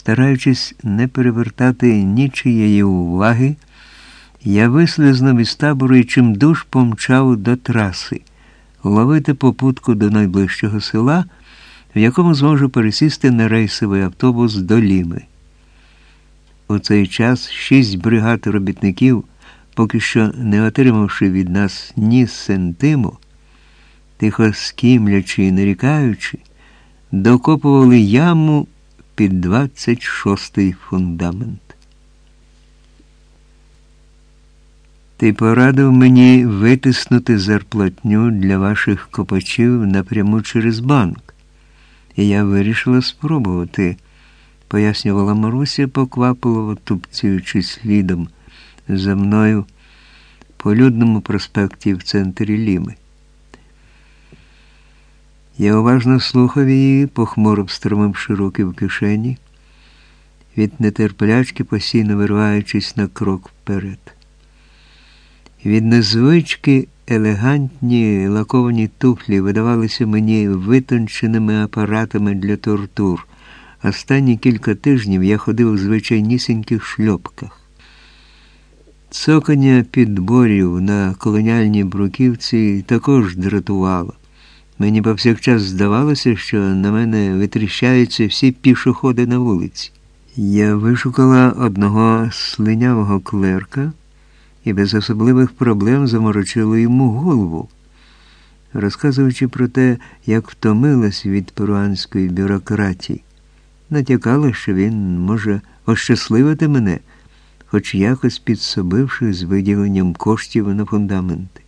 Стараючись не перевертати нічиєї уваги, я вислизнув із табору і чимдуж помчав до траси, ловити попутку до найближчого села, в якому зможу пересісти на рейсовий автобус до Ліми. У цей час шість бригад робітників, поки що не отримавши від нас ні сентиму, тихо скімлячи і нарікаючи, докопували яму під 26-й фундамент. Ти порадив мені витиснути зарплатню для ваших копачів напряму через банк, і я вирішила спробувати, пояснювала Маруся, поквапливо тупцюючи слідом за мною по людному проспекті в центрі Ліми. Я уважно слухав її, похмуро встромивши руки в кишені, від нетерплячки постійно вириваючись на крок вперед. Від незвички елегантні лаковані туфлі видавалися мені витонченими апаратами для тортур. Останні кілька тижнів я ходив у звичайнісіньких шльопках. Цокання підборів на колоніальній бруківці також дратувало. Мені повсякчас здавалося, що на мене витріщаються всі пішоходи на вулиці. Я вишукала одного слинявого клерка і без особливих проблем заморочила йому голову, розказуючи про те, як втомилась від перуанської бюрократії. Натякала, що він може ощасливити мене, хоч якось підсобивши з виділенням коштів на фундаменти.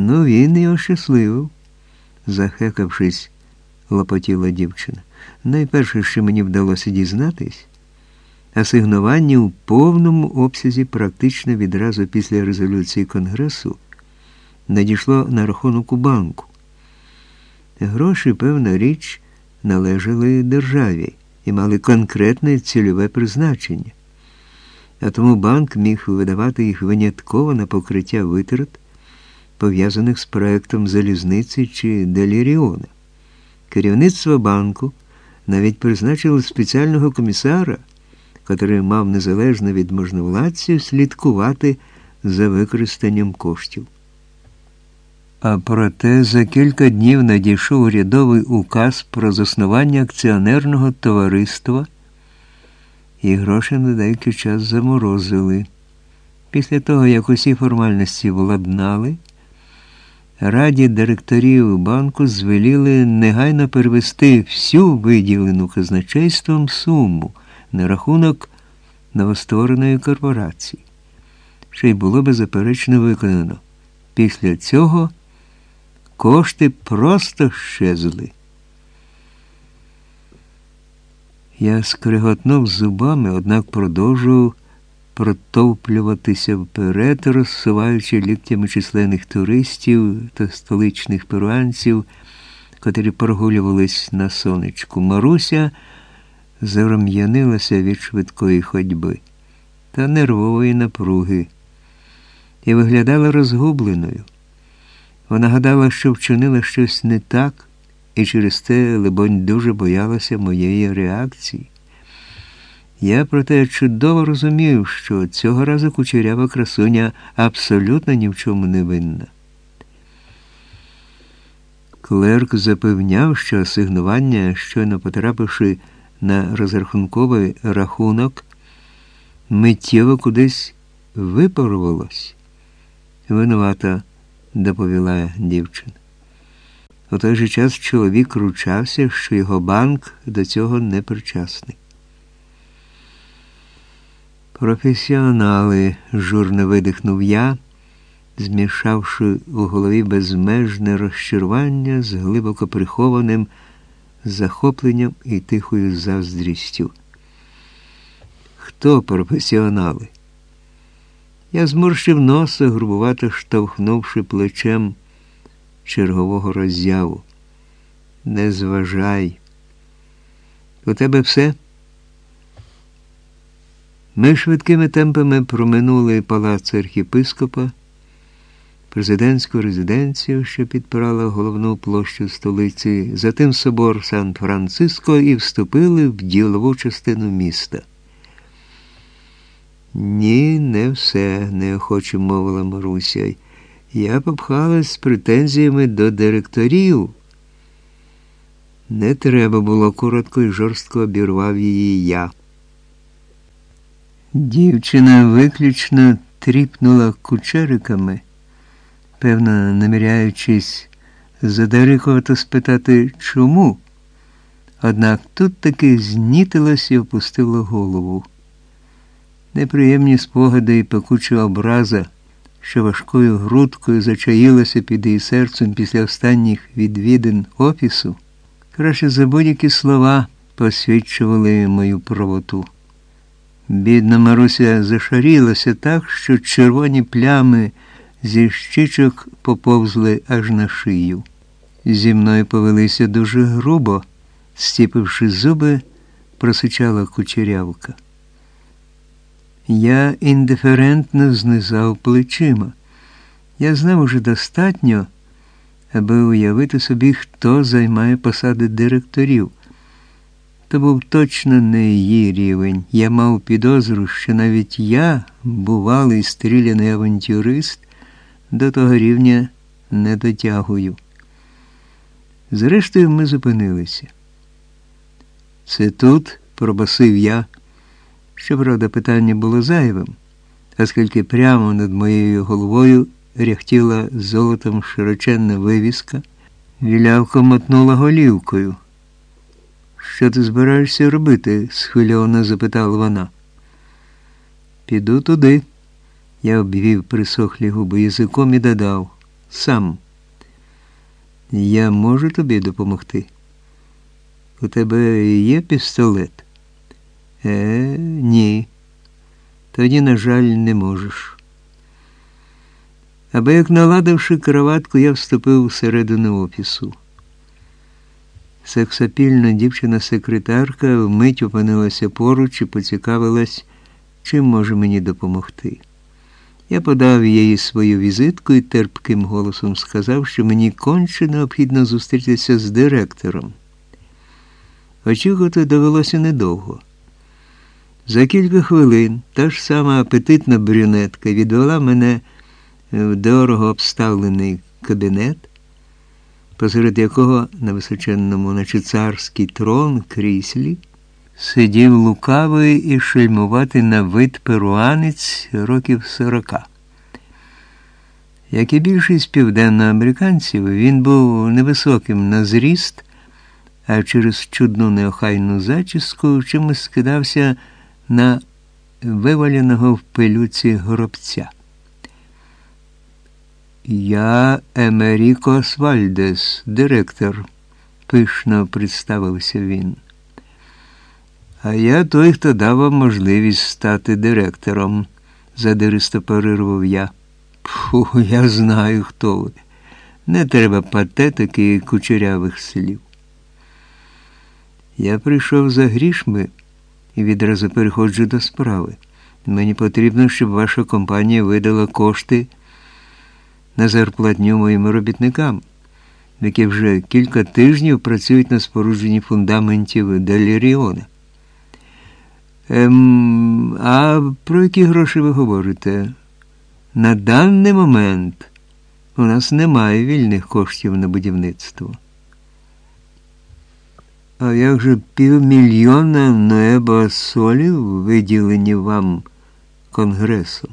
Ну, він і ощасливив, захекавшись, лопотіла дівчина. Найперше, що мені вдалося дізнатись, асигнування у повному обсязі практично відразу після резолюції Конгресу надійшло на рахунок у банку. Гроші, певна річ, належали державі і мали конкретне цільове призначення, а тому банк міг видавати їх винятково на покриття витрат пов'язаних з проектом залізниці чи Деліріона. Керівництво банку навіть призначило спеціального комісара, котрий мав незалежно від можновладців слідкувати за використанням коштів. А проте за кілька днів надійшов урядовий указ про заснування акціонерного товариства, і гроші на деякий час заморозили. Після того, як усі формальності владнали, Раді директорів банку звеліли негайно перевести всю виділену казначейством суму на рахунок новоствореної корпорації, що й було беззаперечно виконано. Після цього кошти просто щезли. Я скриготнув зубами, однак продовжував протовплюватися вперед, розсуваючи ліктями численних туристів та столичних перуанців, котрі прогулювались на сонечку. Маруся заром'янилася від швидкої ходьби та нервової напруги і виглядала розгубленою. Вона гадала, що вчинила щось не так, і через те, либонь, дуже боялася моєї реакції. Я проте чудово розумів, що цього разу кучерява красуня абсолютно ні в чому не винна. Клерк запевняв, що асигнування, щойно потрапивши на розрахунковий рахунок, миттєво кудись випарувалось. Винувата, доповіла дівчина. У той же час чоловік ручався, що його банк до цього не причасний. Професіонали, журно видихнув я, змішавши у голові безмежне розчарування з глибоко прихованим захопленням і тихою заздрістю. Хто професіонали? Я зморщив носа, грубувато штовхнувши плечем чергового роззяву. Не зважай. У тебе все? Ми швидкими темпами проминули палац архіпископа, президентську резиденцію, що підпирала головну площу столиці, затим собор Сан-Франциско і вступили в ділову частину міста. Ні, не все, неохоче мовила Маруся. Я попхалась з претензіями до директорів. Не треба було коротко і жорстко обірвав її я. Дівчина виключно тріпнула кучериками, певно, наміряючись задарикувати спитати чому. Однак тут таки знітилась і опустила голову. Неприємні спогади і пекуча образа, що важкою грудкою зачаїлася під її серцем після останніх відвідин офісу, краще за будь-які слова посвідчували мою правоту. Бідна Маруся зашарілася так, що червоні плями зі щичок поповзли аж на шию. Зі мною повелися дуже грубо, стіпивши зуби, просичала кучерявка. Я індиферентно знизав плечима. Я знав уже достатньо, аби уявити собі, хто займає посади директорів. То був точно не її рівень. Я мав підозру, що навіть я, бувалий стріляний авантюрист, до того рівня не дотягую. Зрештою, ми зупинилися. Це тут, пробасив я. Щоправда, питання було зайвим, оскільки прямо над моєю головою ряхтіла золотом широченна вивіска, вілявко мотнула голівкою. Що ти збираєшся робити? схвильовано запитала вона. Піду туди. Я обвів присохлі губи язиком і додав. Сам. Я можу тобі допомогти? У тебе є пістолет? Е, ні. Тоді, на жаль, не можеш. Аби як наладивши кроватку, я вступив всередину офісу. Сексапільна дівчина-секретарка вмить опинилася поруч і поцікавилась, чим може мені допомогти. Я подав їй свою візитку і терпким голосом сказав, що мені конче необхідно зустрітися з директором. Очікувати довелося недовго. За кілька хвилин та ж сама апетитна брюнетка відвела мене в дорого обставлений кабінет, посеред якого на височенному, наче царський трон кріслі, сидів лукавий і шельмуватий на вид перуанець років сорока. Як і більшість південноамериканців, він був невисоким на зріст, а через чудну неохайну зачіску чимось скидався на виваленого в пилюці горобця. Я Емеріко Свальдес, директор, пишно представився він. А я той, хто дав вам можливість стати директором, задиристо перервав я. Фу, я знаю, хто ви. Не треба патетики і кучерявих слів. Я прийшов за грішми і відразу переходжу до справи. Мені потрібно, щоб ваша компанія видала кошти на зарплатню моїм робітникам, які вже кілька тижнів працюють на спорудженні фундаментів Деліріона. Ем, а про які гроші ви говорите? На даний момент у нас немає вільних коштів на будівництво. А як же півмільйона ноеба солів виділені вам Конгресом?